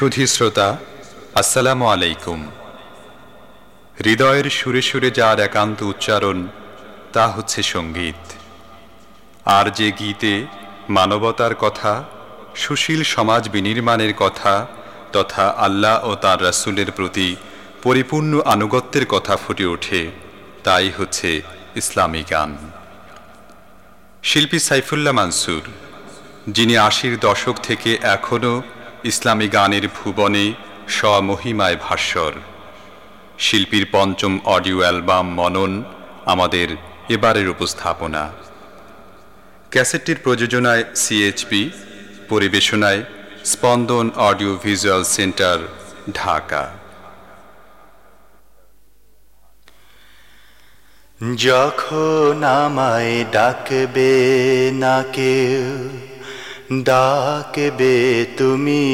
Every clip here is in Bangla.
সুধী শ্রোতা, আসসালামু আলাইকুম। হৃদয়ের সুরে সুরে যার একান্ত উচ্চারণ, তা হচ্ছে সংগীত। আর যে গীতে মানবতার কথা, সুশীল সমাজ বিনির্মাণের কথা, তথা আল্লাহ ও তার রাসুলের প্রতি পরিপূর্ণ আনুগত্যের কথা ফুটে ওঠে, তাই হচ্ছে ইসলামী গান। শিল্পী সাইফুল্লাহ মানসুর, যিনি আশির দশক থেকে এখনও ইসলামী গানের ভুবনে স্বমহিমায় ভাস্বর। শিল্পীর পঞ্চম অডিও অ্যালবাম মনন আমাদের এবারের উপস্থাপনা। ক্যাসেটটির প্রযোজনায় সিএইচপি, পরিবেশনায় স্পন্দন অডিও ভিজুয়াল সেন্টার, ঢাকা। যখন আমায় ডাকবে না কেউ ডাকবে তুমি।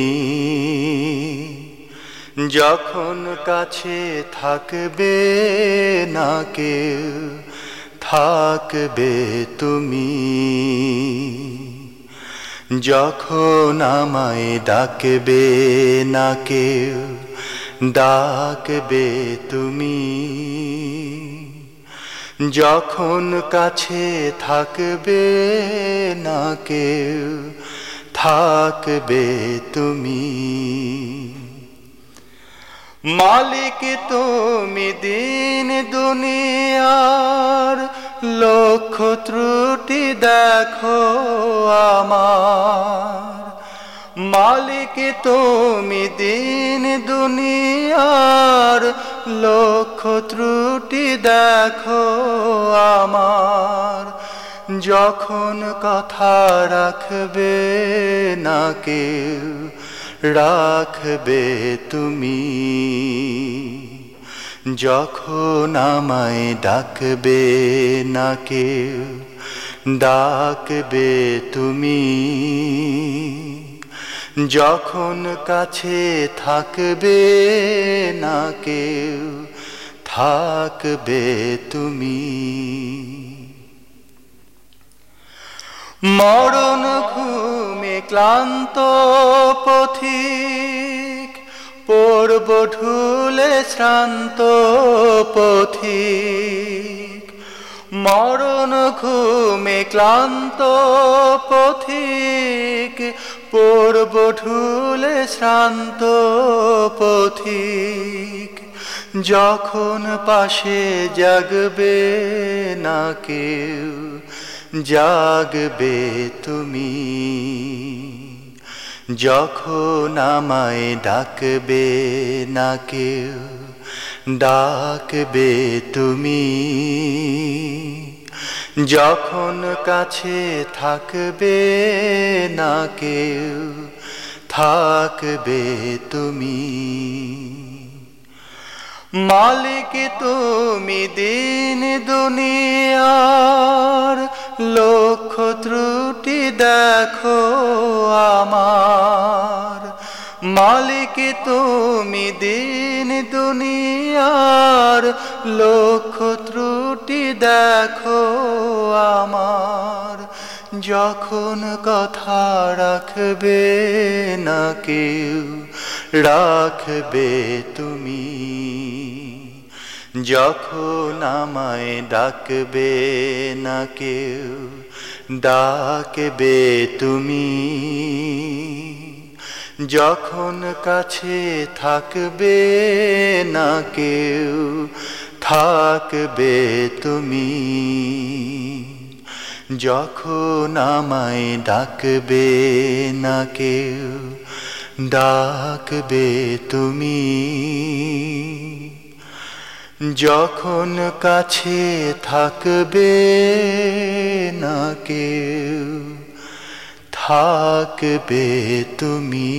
যখন কাছে থাকবে না কেউ, থাকবে তুমি। যখন আমায় ডাকবে না কেউ, ডাকবে তুমি। যখন কাছে থাকবে না কেউ, থাকবে তুমি। মালিক তুমি দিন দুনিয়ার লক্ষ ত্রুটি দেখো আমার। মালিক, তুমি দিন দুনিয়ার লক্ষ ত্রুটি দেখো আমার। যখন কথা রাখবে না কেউ, রাখবে তুমি। যখন আমায় ডাকবে না কেউ, ডাকবে তুমি। যখন কাছে থাকবে না কেউ, থাকবে তুমি। মরণ ঘুমে ক্লান্ত পথিক, পড়ব ঢুলে শ্রান্ত পথিক। মরণ ঘুমে ক্লান্ত পথিক পড়ব ঢুলে শ্রান্ত পথিক। যখন পাশে জাগবে না কেউ, জাগবে তুমি। যখন আমায় ডাকবে না কেউ, ডাকবে তুমি। যখন কাছে থাকবে না কেউ, থাকবে তুমি। মালিক তুমি দিন দুনিয়ার লক্ষ ত্রুটি দেখো আমার। মালিক তুমি দিন দুনিয়ার ত্রুটি দেখো আমার, যখন কথা রাখবে না কেউ, রাখবে তুমি। যখন আমায় ডাকবে না কেউ, ডাকবে তুমি। যখন কাছে থাকবে না কেউ থাকবে তুমি। যখন আমায় ডাকবে না কেউ, ডাকবে তুমি। যখন কাছে থাকবে না কেউ, থাকবে তুমি।